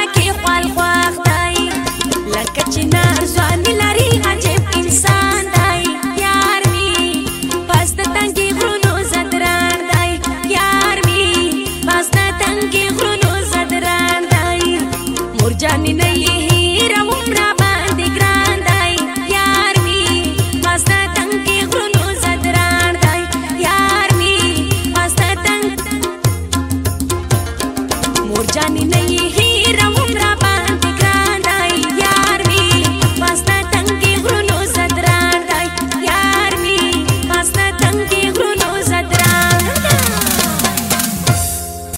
I can't